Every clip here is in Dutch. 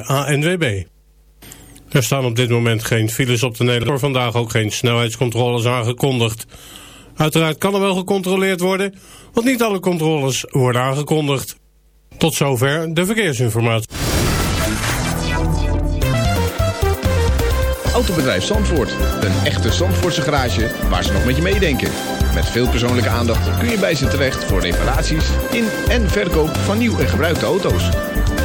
ANWB. Er staan op dit moment geen files op de Nederland. Voor vandaag ook geen snelheidscontroles aangekondigd. Uiteraard kan er wel gecontroleerd worden, want niet alle controles worden aangekondigd. Tot zover de verkeersinformatie. Autobedrijf Zandvoort. Een echte Zandvoortse garage waar ze nog met je meedenken. Met veel persoonlijke aandacht kun je bij ze terecht voor reparaties in en verkoop van nieuw en gebruikte auto's.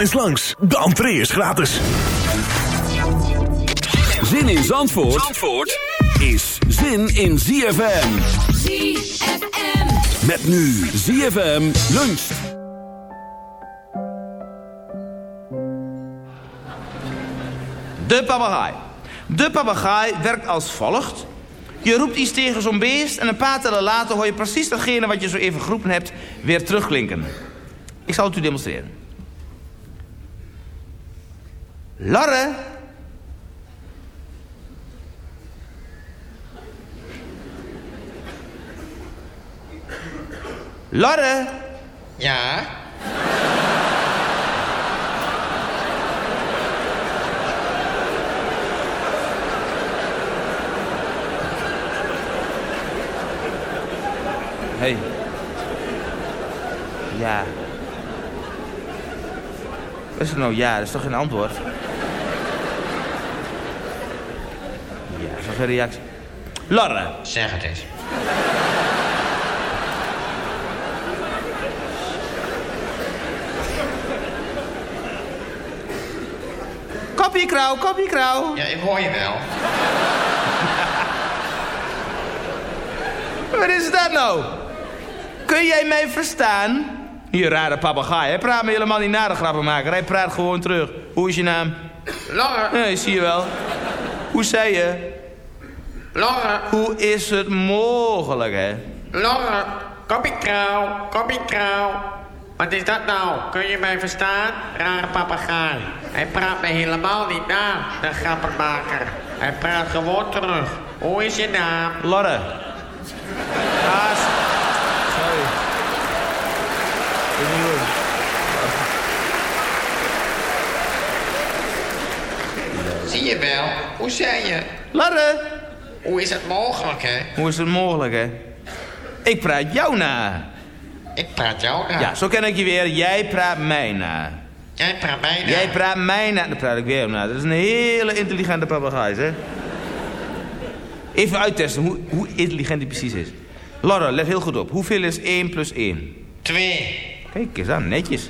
Eens langs, de entree is gratis. Zin in Zandvoort, Zandvoort is zin in ZFM. ZFM. Met nu ZFM luncht. De papegaai. De papegaai werkt als volgt. Je roept iets tegen zo'n beest en een paar tellen later hoor je precies datgene wat je zo even geroepen hebt weer terugklinken. Ik zal het u demonstreren. Lorre. Lorre. Ja? Hey. Ja. Wat is er nou ja? Dat is toch geen antwoord? Reactie? Lorre. Zeg het eens. Kopie krauw, kopie krauw. Ja, ik hoor je wel. Wat is dat nou? Kun jij mij verstaan? Hier, rare papegaai. Hij praat me helemaal niet na de grappenmaker. Hij praat gewoon terug. Hoe is je naam? Lorre, Nee, zie je wel. Hoe zei je? Lorre, Hoe is het mogelijk, hè? Lorre. Koppiekrauw, koppiekrauw. Wat is dat nou? Kun je mij verstaan? Rare papegaai. Hij praat me helemaal niet na, de grappenmaker. Hij praat gewoon terug. Hoe is je naam? Lorre. Haas. Sorry. Zie je wel? Hoe zei je? Lorre. Hoe is het mogelijk, hè? Hoe is het mogelijk, hè? Ik praat jou na. Ik praat jou na. Ja, zo ken ik je weer. Jij praat mij na. Jij praat mij na. Jij praat mij na. Dan praat ik weer na. Dat is een hele intelligente papegaai, hè? Even uittesten hoe, hoe intelligent hij precies is. Laura, let heel goed op. Hoeveel is 1 plus 1? Twee. Kijk eens aan, netjes.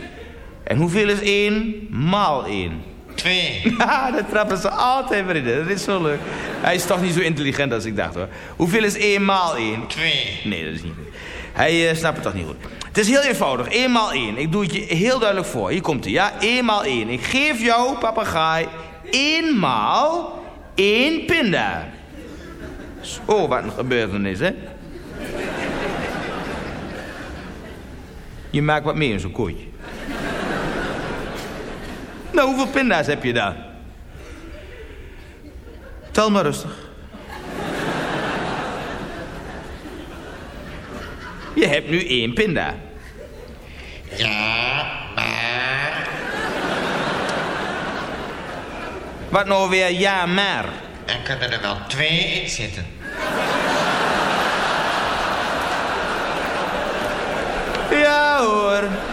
En hoeveel is 1 maal 1? Twee. Ja, dat trappen ze altijd weer in. Dat is zo leuk. Hij is toch niet zo intelligent als ik dacht hoor. Hoeveel is 1 maal 1? Twee. Nee, dat is niet goed. Hij eh, snapt het toch niet goed. Het is heel eenvoudig. 1 maal 1. Ik doe het je heel duidelijk voor. Hier komt hij. Ja, 1 maal 1. Ik geef jou, papegaai, 1 maal 1 pinda. Oh, wat een gebeurtenis, hè? Je maakt wat meer in zo'n kooitje. Nou, hoeveel pinda's heb je daar? Tel maar rustig. Je hebt nu één pinda. Ja, maar... Wat nou weer ja, maar? Er kunnen er wel twee in zitten. Ja hoor.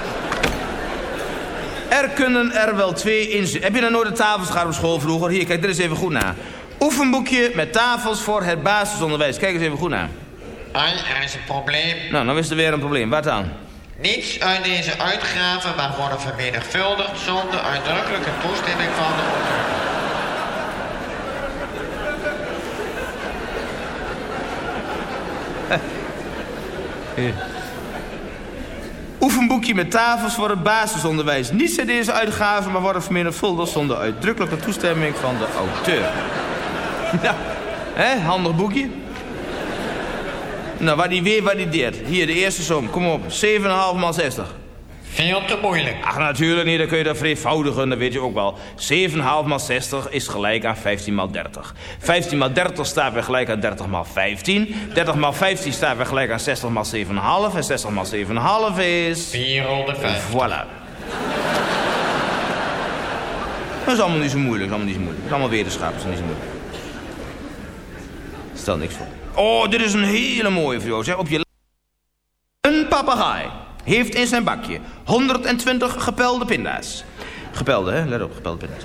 Er kunnen er wel twee in zitten. Heb je dan nooit de tafels gehad op school vroeger? Hier, kijk, dit is even goed na. Oefenboekje met tafels voor het basisonderwijs. Kijk eens even goed na. Ai, er is een probleem. Nou, dan is er weer een probleem. Wat dan? Niets uit deze uitgave mag worden vermenigvuldigd zonder uitdrukkelijke toestemming van de auteur. Met tafels voor het basisonderwijs. Niets in deze uitgave, maar worden vermenigvuldigd zonder uitdrukkelijke toestemming van de auteur. Nou, hè, handig boekje. Nou, wat die weer valideert. Hier, de eerste som. Kom op. 7,5 maal 60. Veel te moeilijk. Ach, natuurlijk niet. Dan kun je dat vereenvoudigen. Dat weet je ook wel. 7,5 maal 60 is gelijk aan 15 maal 30. 15 maal 30 staat weer gelijk aan 30 maal 15. 30 maal 15 staat weer gelijk aan 60 maal 7,5. En 60 maal 7,5 is... 450. Voilà. Dat is allemaal niet zo moeilijk. Dat is allemaal niet zo moeilijk. Dat is allemaal wetenschap. Dat is niet zo moeilijk. Stel niks voor. Oh, dit is een hele mooie voor jou. Zeg, op je... Een papegaai heeft in zijn bakje 120 gepelde pinda's. Gepelde, hè? Let op, gepelde pinda's.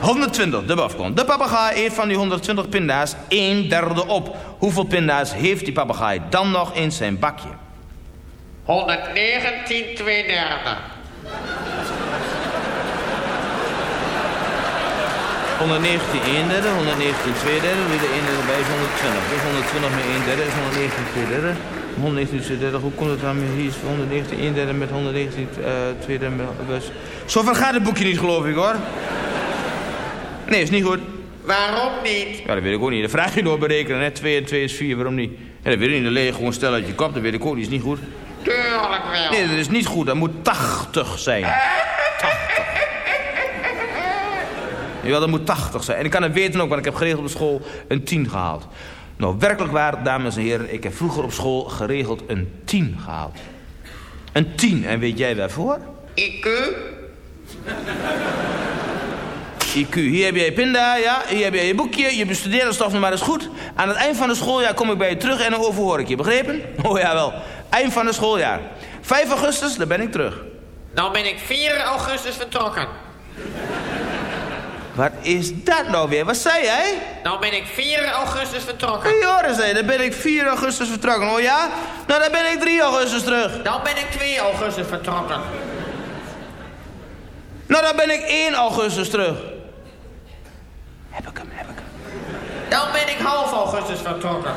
120, de bafkont. De papegaai heeft van die 120 pinda's een derde op. Hoeveel pinda's heeft die papegaai dan nog in zijn bakje? 119 twee derde. 119 1 derde, 119 2 derde, wie de 1 derde bij is 120. Dus 120 met 1 derde is 119 2 derde. 119 2 derde, hoe komt het dan? Hier is 119 1 derde met 119 uh, 2 derde. Dus. Zover gaat het boekje niet, geloof ik hoor. Nee, is niet goed. Waarom niet? Ja, dat weet ik ook niet. Dan vraag je door berekenen, hè. 2 en 2 is 4, waarom niet? Ja, dat weet ik niet. Dan leeg je gewoon stel uit je kop, dat weet ik ook niet. is niet goed. Tuurlijk wel. Nee, dat is niet goed. Dat moet 80 zijn. 80. Ja, dat moet 80 zijn. En ik kan het weten ook, want ik heb geregeld op school een 10 gehaald. Nou, werkelijk waar, dames en heren. Ik heb vroeger op school geregeld een 10 gehaald. Een 10. En weet jij waarvoor? IQ? IQ. Hier heb jij je pinda, ja. Hier heb jij je boekje. Je bestudeerde stof nog maar eens goed. Aan het eind van het schooljaar kom ik bij je terug en dan overhoor ik je. Begrepen? Oh jawel. Eind van het schooljaar. 5 augustus, dan ben ik terug. Nou ben ik 4 augustus vertrokken. Wat is dat nou weer? Wat zei jij? Nou ben ik 4 augustus vertrokken. Joris, hé, dan ben ik 4 augustus vertrokken. Oh ja? Nou, dan ben ik 3 augustus terug. Dan ben ik 2 augustus vertrokken. Nou, dan ben ik 1 augustus terug. Heb ik hem, heb ik hem. Dan ben ik half augustus vertrokken.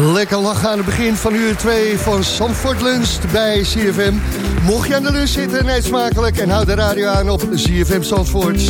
Lekker lachen aan het begin van uur 2 van Zandvoort Lunch bij CFM. Mocht je aan de lunch zitten, eet smakelijk en houd de radio aan op CFM Zandvoort.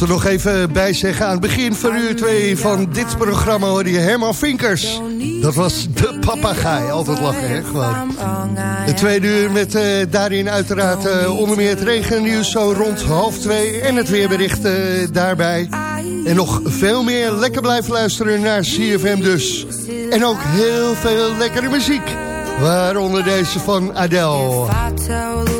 er nog even bij zeggen. Aan het begin van uur 2 van dit programma hoorde je Herman Vinkers. Dat was de papagaai. Altijd lachen, hè? Gewoon. De tweede uur met eh, daarin uiteraard eh, onder meer het regennieuws zo rond half 2. En het weerbericht eh, daarbij. En nog veel meer. Lekker blijven luisteren naar CFM dus. En ook heel veel lekkere muziek. Waaronder deze van Adele.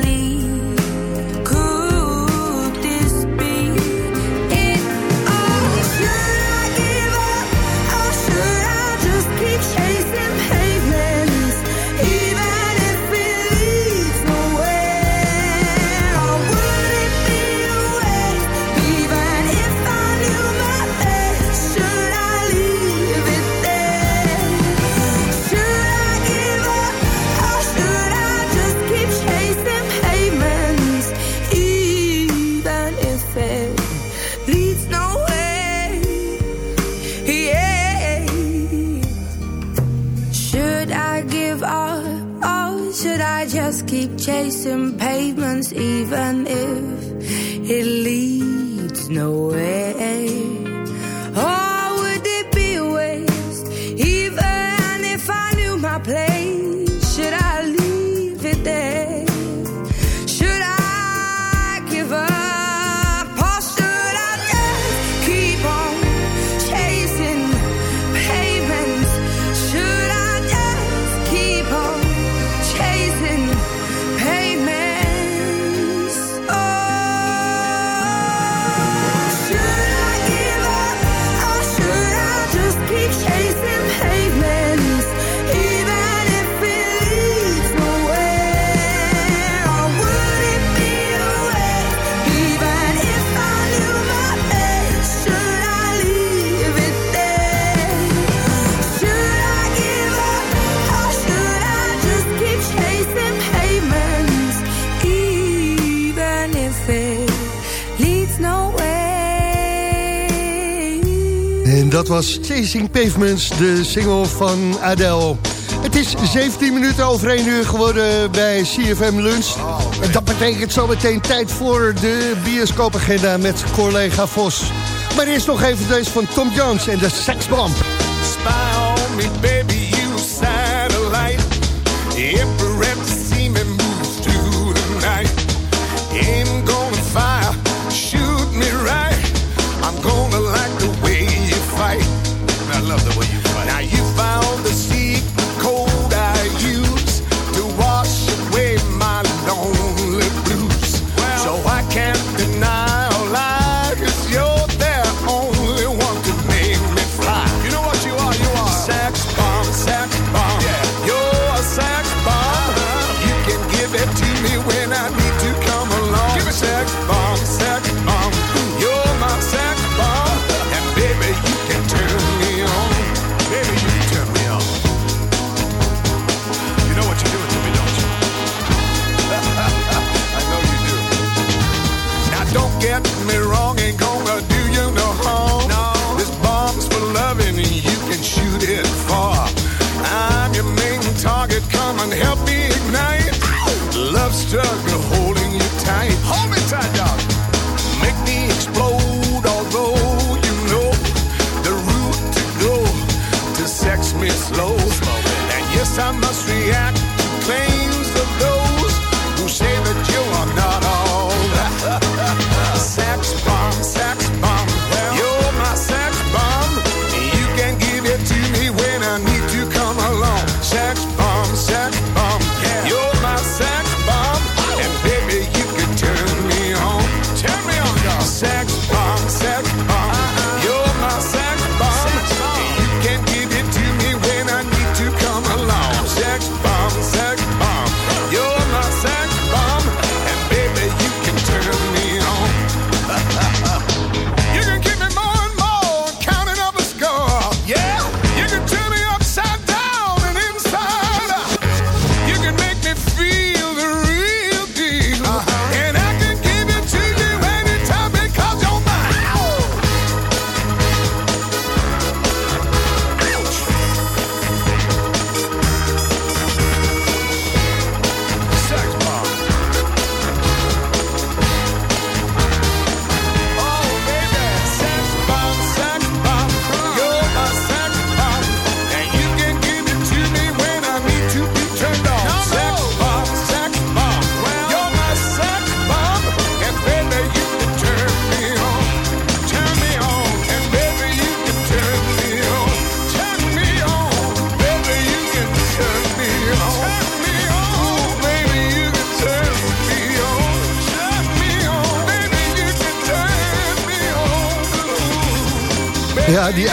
was Chasing Pavements, de single van Adele. Het is 17 minuten over 1 uur geworden bij CFM Lunch. Dat betekent zometeen tijd voor de bioscoopagenda met collega Vos. Maar eerst nog even deze van Tom Jones en de Sex me, baby, you satellite.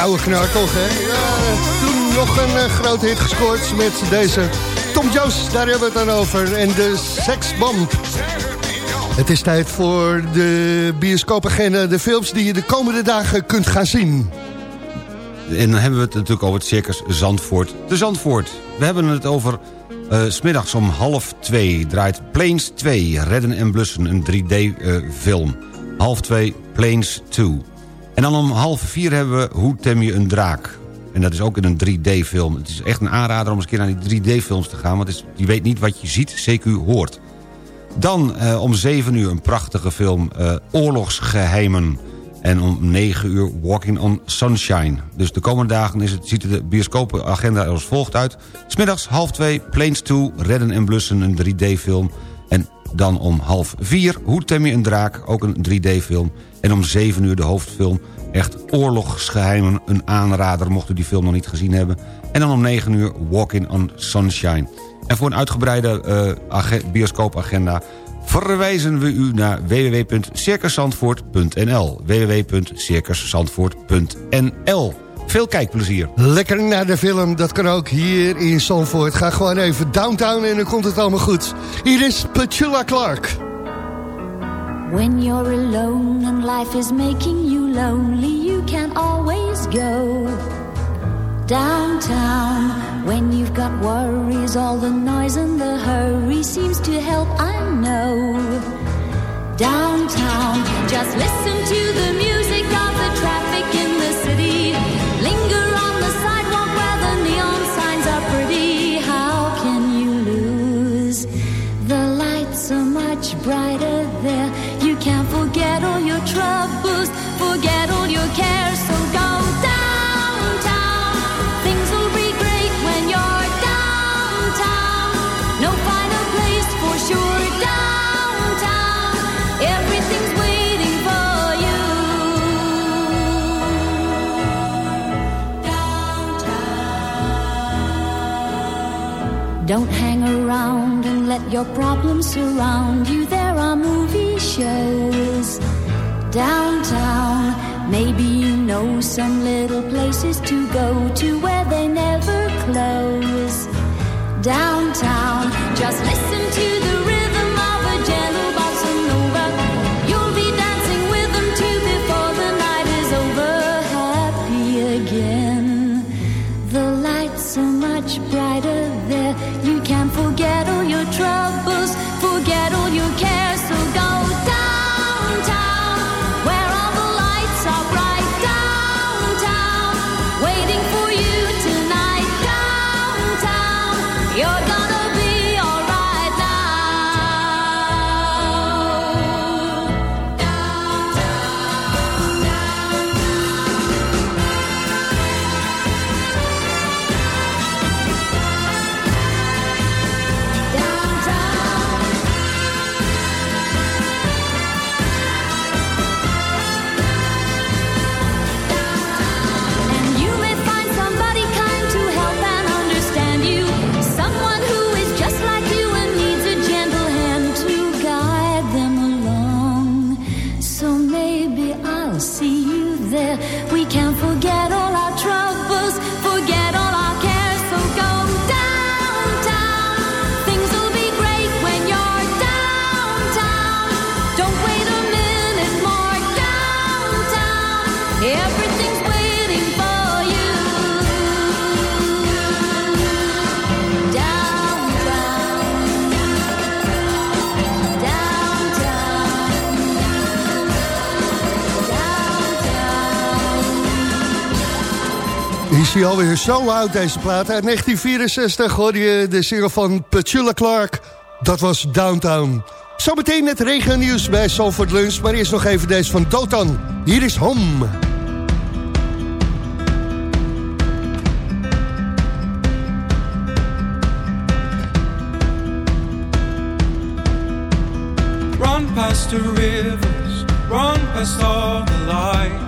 Oude hè? Ja, toen nog een eh, grote hit gescoord met deze Tom Jones, daar hebben we het dan over. En de seksbomb. Het is tijd voor de bioscoopagenda, de films die je de komende dagen kunt gaan zien. En dan hebben we het natuurlijk over het circus Zandvoort. De Zandvoort. We hebben het over... eh, s smiddags om half twee draait Planes 2, Redden en Blussen, een 3D-film. half twee, Planes 2. En dan om half vier hebben we Hoe tem je een draak? En dat is ook in een 3D-film. Het is echt een aanrader om eens een keer naar die 3D-films te gaan... want je weet niet wat je ziet, CQ hoort. Dan eh, om 7 uur een prachtige film, eh, Oorlogsgeheimen. En om 9 uur Walking on Sunshine. Dus de komende dagen is het, ziet de bioscoopagenda er als volgt uit. Smiddags half 2, Planes 2, Redden en Blussen, een 3D-film. En dan om half 4, Hoe tem je een draak, ook een 3D-film. En om 7 uur de hoofdfilm, echt Oorlogsgeheimen, een aanrader... mocht u die film nog niet gezien hebben. En dan om 9 uur Walking on Sunshine. En voor een uitgebreide eh, age- bioscoopagenda verwijzen we u naar www.circuszandvoort.nl www.circuszandvoort.nl Veel kijkplezier. Lekker naar de film, dat kan ook hier in Zandvoort. Ga gewoon even downtown en dan komt het allemaal goed. Hier is Petula Clark. When you're alone and life is making you lonely, you can always go downtown. When you've got worries, all the noise and the hurry seems to help, I know. Downtown, just listen to the music brighter there. You can't forget all your troubles, forget all your cares. So go downtown. Things will be great when you're downtown. No finer place for sure. Downtown, everything's waiting for you. Downtown. Don't hang around and let your problems surround you. There are movie shows downtown. Maybe you know some little places to go to where they never close. Downtown, just listen hij alweer zo oud, deze plaat. Uit 1964 hoorde je de single van Petula Clark. Dat was Downtown. Zometeen het regennieuws bij Salford Lunch. Maar eerst nog even deze van Dotan. Hier is Home. Run past the rivers, run past all the light.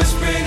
Whispering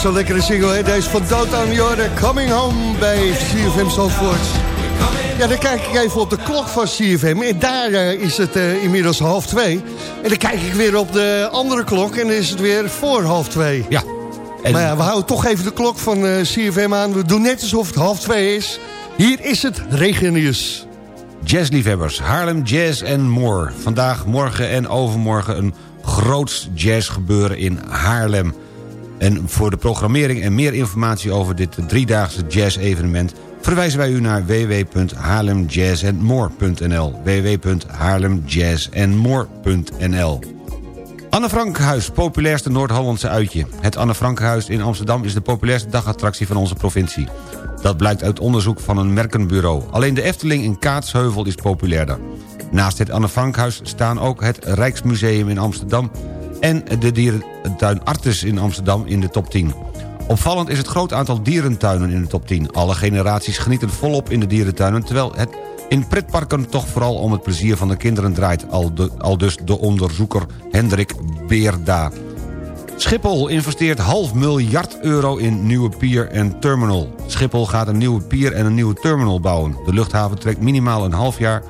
zo'n lekkere single, hè? Deze van Dotan Jordan, Coming Home bij CFM Zandvoort. Ja, dan kijk ik even op de klok van CFM. En daar eh, is het eh, inmiddels half twee. En dan kijk ik weer op de andere klok en dan is het weer voor half twee. Ja. Maar ja, we houden toch even de klok van eh, CFM aan. We doen net alsof het half twee is. Hier is het regennieuws. Jazzliefhebbers, Haarlem Jazz en More. Vandaag, morgen en overmorgen een groots jazzgebeuren in Haarlem. En voor de programmering en meer informatie over dit driedaagse jazz-evenement... verwijzen wij u naar www.haarlemjazzandmore.nl www.haarlemjazzandmore.nl Anne Frankhuis, populairste Noord-Hollandse uitje. Het Anne Frankhuis in Amsterdam is de populairste dagattractie van onze provincie. Dat blijkt uit onderzoek van een merkenbureau. Alleen de Efteling in Kaatsheuvel is populairder. Naast het Anne Frankhuis staan ook het Rijksmuseum in Amsterdam... en de dierentuin Artes in Amsterdam in de top 10. Opvallend is het groot aantal dierentuinen in de top 10. Alle generaties genieten volop in de dierentuinen... terwijl het in pretparken toch vooral om het plezier van de kinderen draait... al, al dus de onderzoeker Hendrik Beerda. Schiphol investeert half miljard euro in nieuwe pier en terminal. Schiphol gaat een nieuwe pier en een nieuwe terminal bouwen. De luchthaven trekt minimaal een half jaar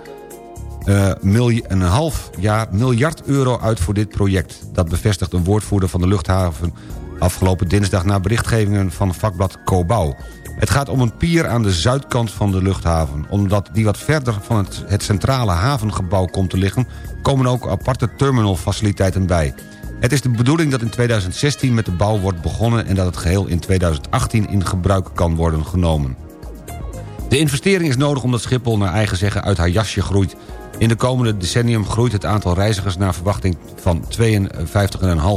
eh, een half jaar miljard euro uit voor dit project. Dat bevestigt een woordvoerder van de luchthaven afgelopen dinsdag... na berichtgevingen van vakblad Cobouw. Het gaat om een pier aan de zuidkant van de luchthaven. Omdat die wat verder van het, het centrale havengebouw komt te liggen... komen ook aparte terminalfaciliteiten bij. Het is de bedoeling dat in 2016 met de bouw wordt begonnen... en dat het geheel in 2018 in gebruik kan worden genomen. De investering is nodig omdat Schiphol naar eigen zeggen uit haar jasje groeit. In de komende decennium groeit het aantal reizigers naar verwachting van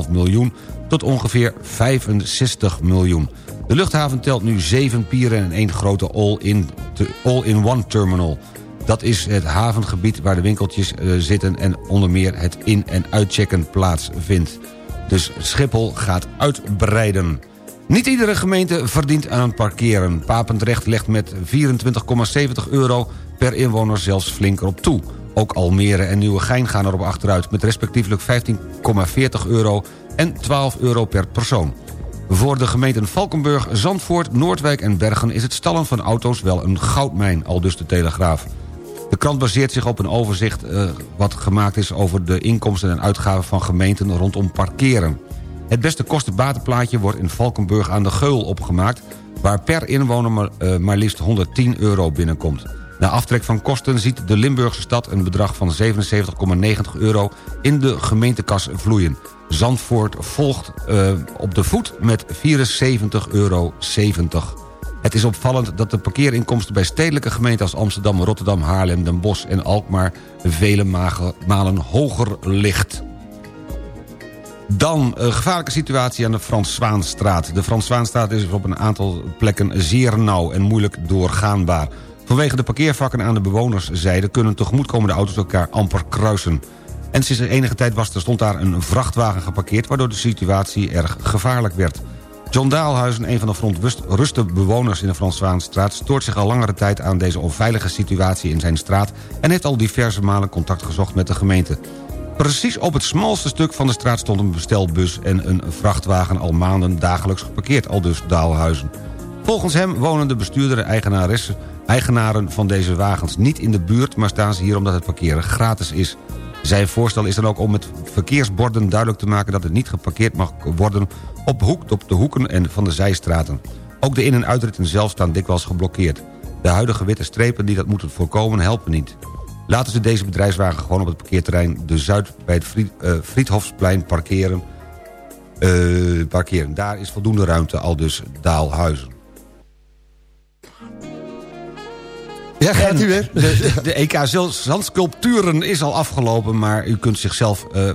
52,5 miljoen tot ongeveer 65 miljoen. De luchthaven telt nu zeven pieren en één grote all-in- te- all-in-one terminal. Dat is het havengebied waar de winkeltjes eh, zitten en onder meer het in- en uitchecken plaatsvindt. Dus Schiphol gaat uitbreiden. Niet iedere gemeente verdient aan parkeren. Papendrecht legt met 24,70 euro per inwoner zelfs flink erop toe. Ook Almere en Nieuwegein gaan erop achteruit... met respectievelijk 15,40 euro en 12 euro per persoon. Voor de gemeenten Valkenburg, Zandvoort, Noordwijk en Bergen... is het stallen van auto's wel een goudmijn, al dus de Telegraaf. De krant baseert zich op een overzicht eh, wat gemaakt is... over de inkomsten en uitgaven van gemeenten rondom parkeren. Het beste kostenbatenplaatje wordt in Valkenburg aan de Geul opgemaakt... waar per inwoner maar, eh, maar liefst 110 euro binnenkomt. Na aftrek van kosten ziet de Limburgse stad een bedrag van 77,90 euro... in de gemeentekas vloeien. Zandvoort volgt eh, op de voet met 74,70 euro. Het is opvallend dat de parkeerinkomsten bij stedelijke gemeenten... als Amsterdam, Rotterdam, Haarlem, Den Bosch en Alkmaar... vele malen hoger ligt. Dan een gevaarlijke situatie aan de Frans Zwaanstraat. De Frans Zwaanstraat is op een aantal plekken zeer nauw en moeilijk doorgaanbaar. Vanwege de parkeervakken aan de bewonerszijde... kunnen tegemoetkomende auto's elkaar amper kruisen. En sinds enige tijd was er, stond daar een vrachtwagen geparkeerd... waardoor de situatie erg gevaarlijk werd. John Daalhuizen, een van de verontruste bewoners in de Frans Zwaanstraat... stoort zich al langere tijd aan deze onveilige situatie in zijn straat... en heeft al diverse malen contact gezocht met de gemeente. Precies op het smalste stuk van de straat stond een bestelbus... en een vrachtwagen al maanden dagelijks geparkeerd, al dus Daalhuizen. Volgens hem wonen de bestuurder en eigenaren van deze wagens niet in de buurt... maar staan ze hier omdat het parkeren gratis is. Zijn voorstel is dan ook om met verkeersborden duidelijk te maken... dat het niet geparkeerd mag worden op, hoek, op de hoeken en van de zijstraten. Ook de in- en uitritten zelf staan dikwijls geblokkeerd. De huidige witte strepen die dat moeten voorkomen helpen niet. Laten ze deze bedrijfswagen gewoon op het parkeerterrein... de Zuid bij het eh, Friedhofsplein parkeren. Eh, parkeren. Daar is voldoende ruimte, al dus Daalhuizen. Ja, gaat u weer? De, de EK Zandsculpturen is al afgelopen... maar u kunt zichzelf eh,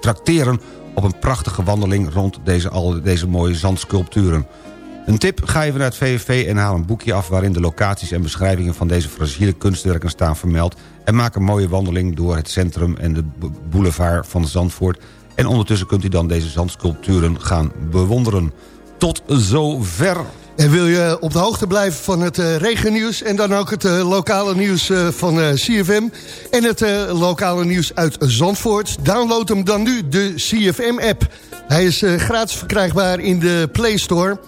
trakteren op een prachtige wandeling... rond deze, al deze mooie zandsculpturen. Een tip, ga even naar het VVV en haal een boekje af... waarin de locaties en beschrijvingen van deze fragiele kunstwerken staan vermeld... en maak een mooie wandeling door het centrum en de boulevard van Zandvoort... en ondertussen kunt u dan deze zandsculpturen gaan bewonderen. Tot zover. En wil je op de hoogte blijven van het eh, regennieuws... en dan ook het eh, lokale nieuws eh, van CFM... en het lokale nieuws uit Zandvoort... download hem dan nu, de CFM-app. Hij is gratis verkrijgbaar in de Play Store.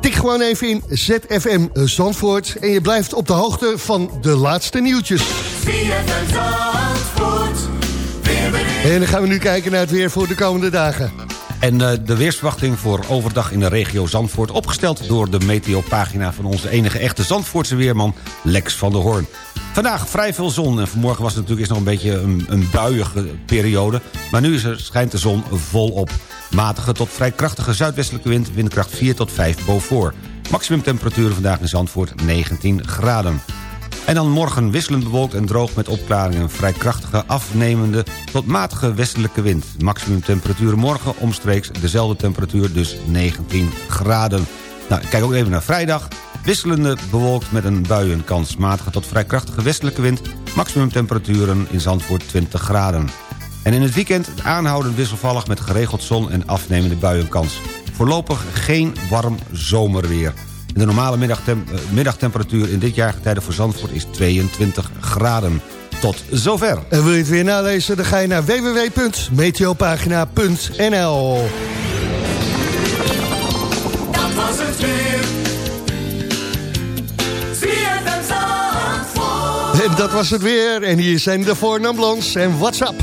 Tik gewoon even in ZFM Zandvoort... en je blijft op de hoogte van de laatste nieuwtjes. En dan gaan we nu kijken naar het weer voor de komende dagen. En eh, de weersverwachting voor overdag in de regio Zandvoort... opgesteld door de meteopagina van onze enige echte Zandvoortse weerman... Lex van der Hoorn. Vandaag vrij veel zon. En vanmorgen was het natuurlijk eerst nog een beetje een, een buiige periode. Maar nu is er, schijnt de zon volop. Matige tot vrij krachtige zuidwestelijke wind... windkracht 4 tot 5 boven. Maximum temperaturen vandaag in Zandvoort 19 graden. En dan morgen wisselend bewolkt en droog met opklaringen. Vrij krachtige afnemende tot matige westelijke wind. Maximum temperatuur morgen omstreeks dezelfde temperatuur, dus 19 graden. Nou, kijk ook even naar vrijdag. Wisselende bewolkt met een buienkans. Matige tot vrij krachtige westelijke wind. Maximum temperaturen in Zandvoort 20 graden. En in het weekend aanhoudend wisselvallig met geregeld zon en afnemende buienkans. Voorlopig geen warm zomerweer. En de normale middagtem eh, middagtemperatuur in dit jaargetijde voor Zandvoort is 22 graden. Tot zover. En wil je het weer nalezen, dan ga je naar www.meteopagina.nl Dat was het weer. En dat was het weer. En hier zijn de voornamblons en WhatsApp.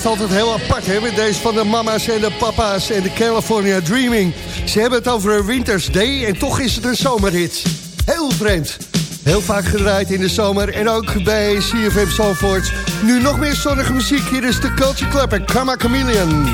blijft altijd heel apart hè, met deze van de mama's en de papa's en de California Dreaming. Ze hebben het over een Winter's Day en toch is het een zomerhit. Heel vreemd. Heel vaak gedraaid in de zomer en ook bij CFM Zalvoort. Nu nog meer zonnige muziek. Hier is de Culture Club en Karma Chameleon.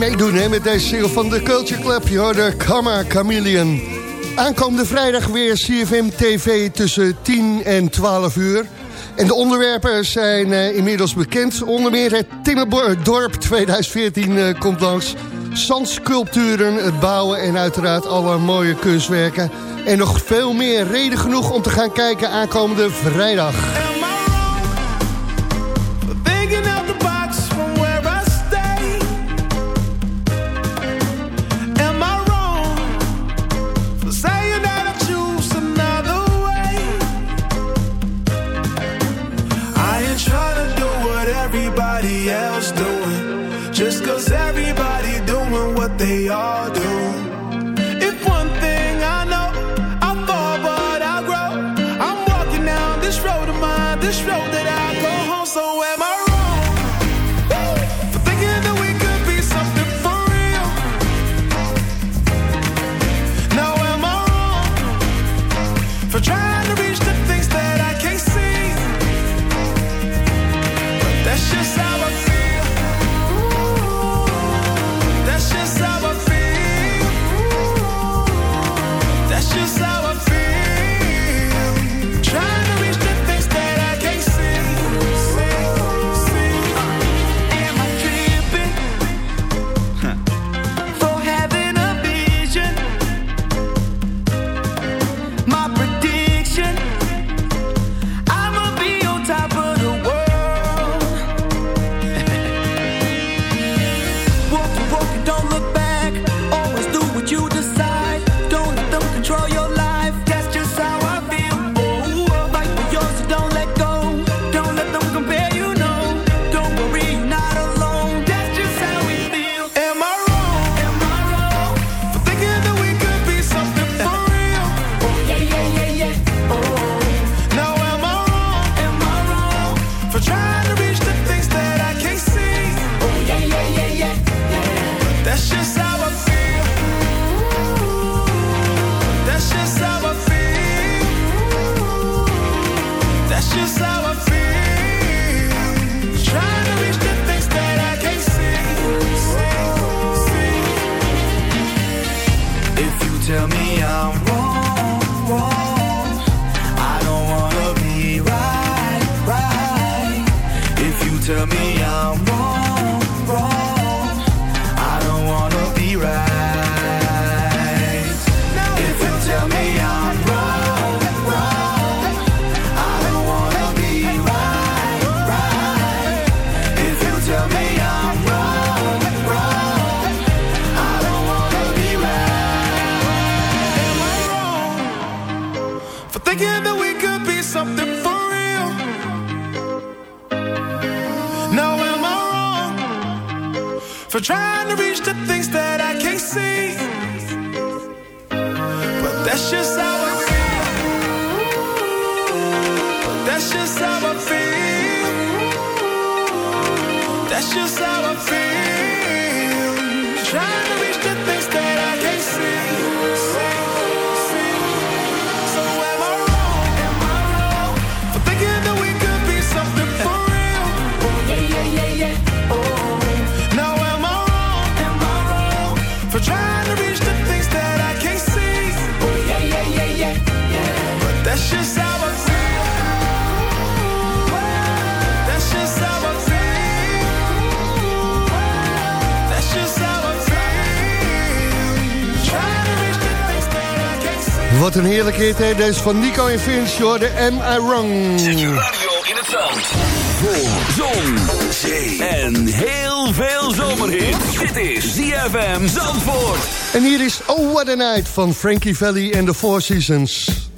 meedoen hè, met deze single van de Culture Club. Je hoorde Karma Chameleon. Aankomende vrijdag weer CFM TV tussen 10 en 12 uur. En de onderwerpen zijn eh, inmiddels bekend. Onder meer het Timmerdorp 2014 eh, komt langs. Zandsculpturen, het bouwen en uiteraard alle mooie kunstwerken. En nog veel meer reden genoeg om te gaan kijken aankomende vrijdag. Wat een heerlijke hit. Deze van Nico en Vince, hoor, de Am I Wrong? Radio in het zand. Voor zon, zee en heel veel zomerhit. Dit is ZFM Zandvoort. En hier is Oh What A Night van Frankie Valley en The Four Seasons.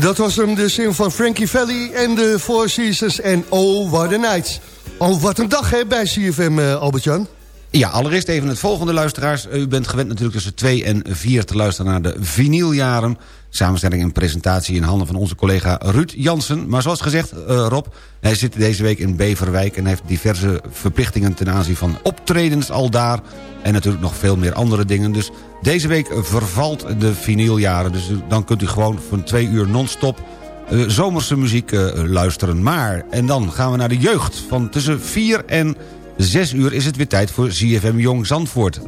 En dat was hem, de zin van Frankie Valli en de Four Seasons en Oh, what a night. Oh, wat een dag hè, bij CFM, eh, Albert-Jan. Ja, allereerst even het volgende, luisteraars. U bent gewend natuurlijk tussen 2 en 4 te luisteren naar de vinyljaren. Samenstelling en presentatie in handen van onze collega Ruud Jansen. Maar zoals gezegd, eh, Rob, hij zit deze week in Beverwijk... en heeft diverse verplichtingen ten aanzien van optredens al daar... en natuurlijk nog veel meer andere dingen. Dus deze week vervalt de vinyljaren. Dus dan kunt u gewoon van twee uur non-stop eh, zomerse muziek eh, luisteren. Maar, en dan gaan we naar de jeugd. Van tussen 4 en 6 uur is het weer tijd voor ZFM Jong Zandvoort.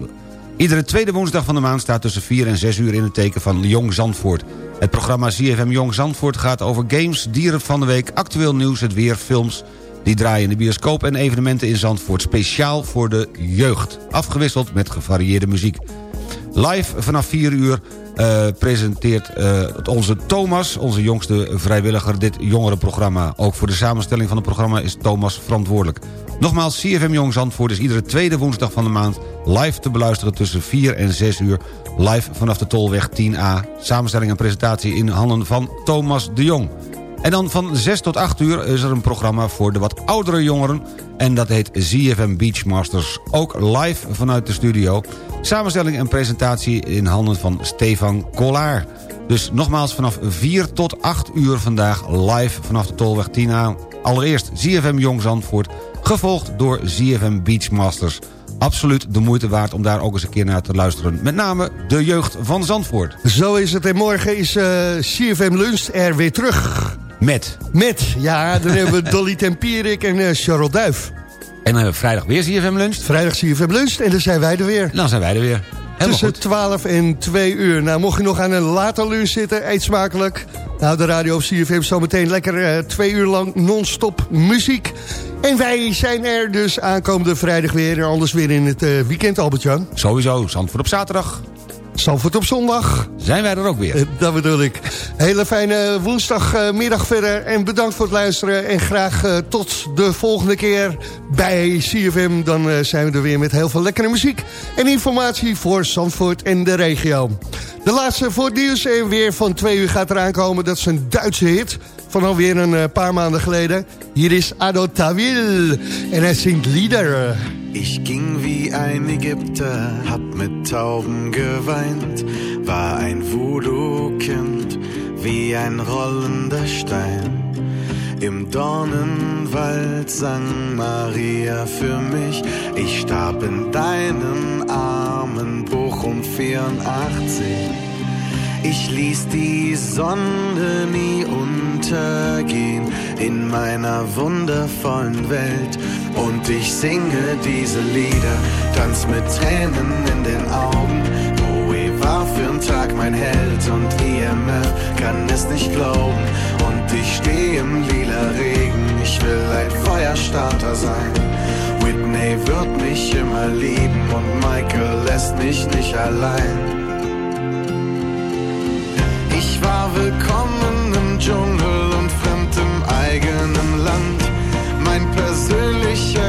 Iedere tweede woensdag van de maand staat tussen 4 en 6 uur in het teken van Jong Zandvoort. Het programma ZFM Jong Zandvoort gaat over games, dieren van de week, actueel nieuws, het weer, films... die draaien in de bioscoop en evenementen in Zandvoort... speciaal voor de jeugd, afgewisseld met gevarieerde muziek. Live vanaf 4 uur eh, presenteert eh, onze Thomas, onze jongste vrijwilliger, dit jongerenprogramma. Ook voor de samenstelling van het programma is Thomas verantwoordelijk. Nogmaals, CFM Jong Zandvoort is iedere tweede woensdag van de maand... live te beluisteren tussen 4 en 6 uur. Live vanaf de Tolweg 10A. Samenstelling en presentatie in handen van Thomas de Jong. En dan van 6 tot 8 uur is er een programma voor de wat oudere jongeren... en dat heet ZFM Beachmasters. Ook live vanuit de studio. Samenstelling en presentatie in handen van Stefan Kollaar. Dus nogmaals vanaf 4 tot 8 uur vandaag live vanaf de Tolweg 10A. Allereerst ZFM Jong Zandvoort, gevolgd door ZFM Beachmasters. Absoluut de moeite waard om daar ook eens een keer naar te luisteren. Met name de jeugd van Zandvoort. Zo is het. En morgen is eh, CFM Lunch er weer terug. Met? Met, ja. Dan hebben we Dolly Tempierik en eh, Charles Duif. En dan hebben we vrijdag weer CFM Lunch. Vrijdag CFM Lunch en dan zijn wij er weer. Dan zijn wij er weer. Helemaal Tussen goed. 12 en 2 uur. Nou, mocht je nog aan een later lunch zitten, eet smakelijk. Nou, de radio op CFM zometeen lekker eh, twee uur lang non-stop muziek. En wij zijn er dus aankomende vrijdag weer. En anders weer in het eh, weekend, Albert-Jan. Sowieso, Zandvoort op zaterdag. Zandvoort op zondag. Zijn wij er ook weer. Eh, Dat bedoel ik. Hele fijne woensdagmiddag verder. En bedankt voor het luisteren. En graag eh, tot de volgende keer bij CFM. Dan eh, zijn we er weer met heel veel lekkere muziek. En informatie voor Zandvoort en de regio. De laatste voor het nieuws en weer van twee uur gaat eraan komen. Dat is een Duitse hit van alweer een eh, paar maanden geleden. Hier is Ado Tawil. En hij zingt lieder. Ich ging wie ein Ägypter, hab mit Tauben geweint, war ein Voodoo-Kind, wie ein rollender Stein. Im Dornenwald sang Maria für mich, ich starb in deinen Armen, Bochum 84. Ich ließ die Sonne nie untergehen in meiner wundervollen Welt. Und ich singe diese Lieder, tanz mit Tränen in den Augen. Bowie war für'n Tag mein Held und IMF kann es nicht glauben. Und ich stehe im lila Regen, ich will ein Feuerstarter sein. Whitney wird mich immer lieben und Michael lässt mich nicht allein. Ich war willkommen еще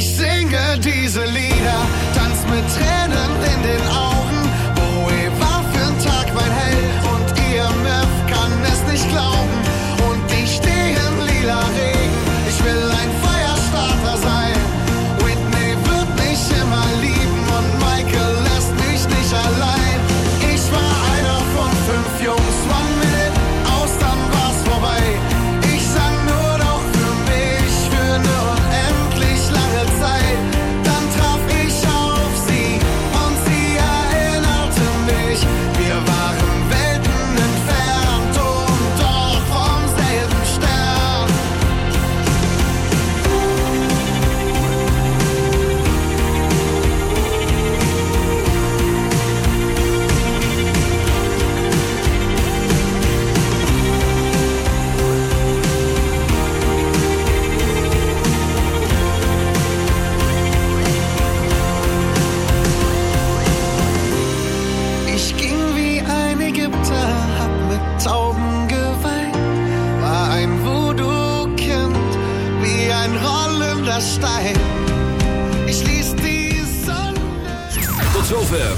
say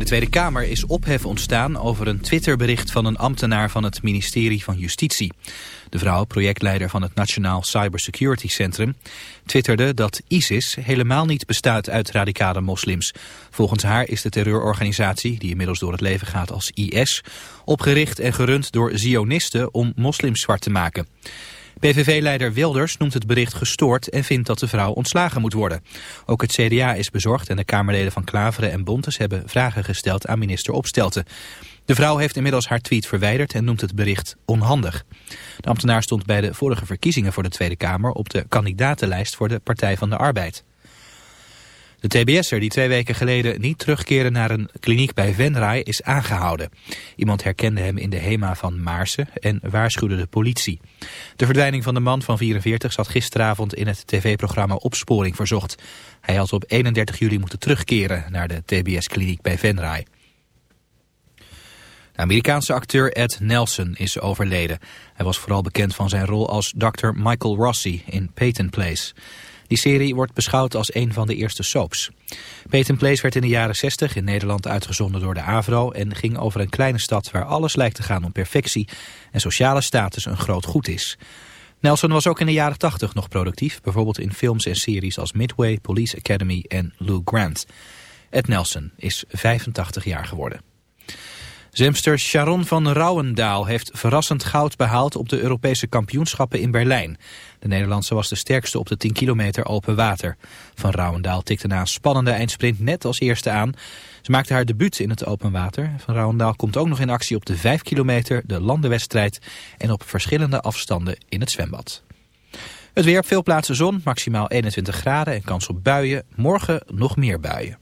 de Tweede Kamer is ophef ontstaan over een Twitterbericht van een ambtenaar van het ministerie van Justitie. De vrouw, projectleider van het Nationaal Cybersecurity Centrum, twitterde dat ISIS helemaal niet bestaat uit radicale moslims. Volgens haar is de terreurorganisatie, die inmiddels door het leven gaat als IS, opgericht en gerund door Zionisten om moslims zwart te maken. PVV-leider Wilders noemt het bericht gestoord en vindt dat de vrouw ontslagen moet worden. Ook het CDA is bezorgd en de Kamerleden van Klaveren en Bontes hebben vragen gesteld aan minister Opstelten. De vrouw heeft inmiddels haar tweet verwijderd en noemt het bericht onhandig. De ambtenaar stond bij de vorige verkiezingen voor de Tweede Kamer op de kandidatenlijst voor de Partij van de Arbeid. De TBS'er die twee weken geleden niet terugkeerde naar een kliniek bij Venray is aangehouden. Iemand herkende hem in de HEMA van Maarsen en waarschuwde de politie. De verdwijning van de man van 44 zat gisteravond in het tv-programma Opsporing Verzocht. Hij had op 31 juli moeten terugkeren naar de TBS-kliniek bij Venray. De Amerikaanse acteur Ed Nelson is overleden. Hij was vooral bekend van zijn rol als Dr. Michael Rossi in Peyton Place. Die serie wordt beschouwd als een van de eerste soaps. Peyton Place werd in de jaren 60 in Nederland uitgezonden door de AVRO... en ging over een kleine stad waar alles lijkt te gaan om perfectie... en sociale status een groot goed is. Nelson was ook in de jaren 80 nog productief... bijvoorbeeld in films en series als Midway, Police Academy en Lou Grant. Ed Nelson is 85 jaar geworden. Zwemster Sharon van Rouwendaal heeft verrassend goud behaald op de Europese kampioenschappen in Berlijn. De Nederlandse was de sterkste op de 10 kilometer open water. Van Rouwendaal tikte na een spannende eindsprint net als eerste aan. Ze maakte haar debuut in het open water. Van Rouwendaal komt ook nog in actie op de 5 kilometer, de landenwedstrijd en op verschillende afstanden in het zwembad. Het weer veel plaatsen zon, maximaal 21 graden en kans op buien. Morgen nog meer buien.